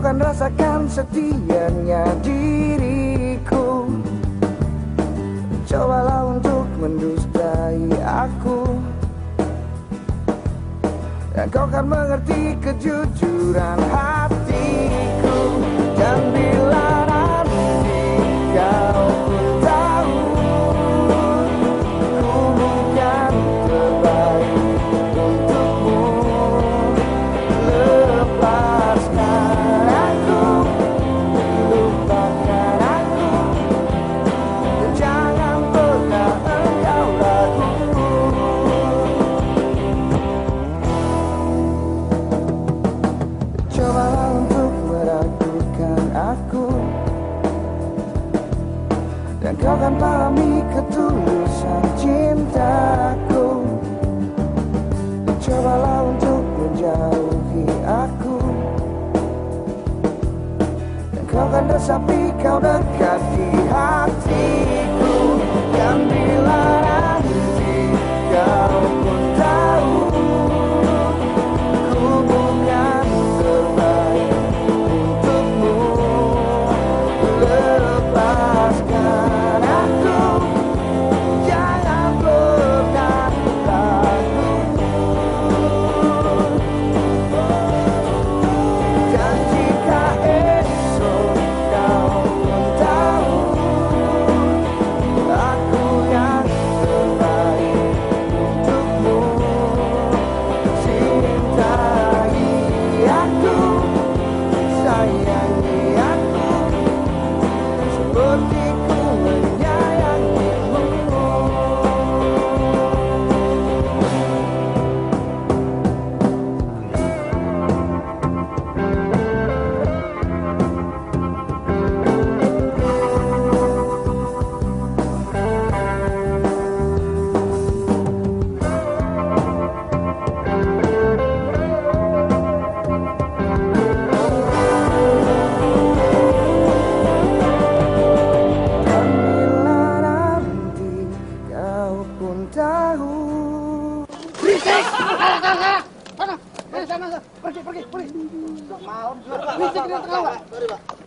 Dan kau kan rasakan setianya diriku. Cobalah untuk mendustai aku. Dan kau kan mengerti kejujuran hatiku. Dan bila Dan kau kan pahami ketulusan cintaku. Cobalah untuk menjauhi aku. Dan kau kan resapi kau dekat di hatiku Look Berisik! Kalah, kalah, kalah! Sana, eh, sana. Pergi, pergi, pergi. Mau, berisik di tengah, Pak.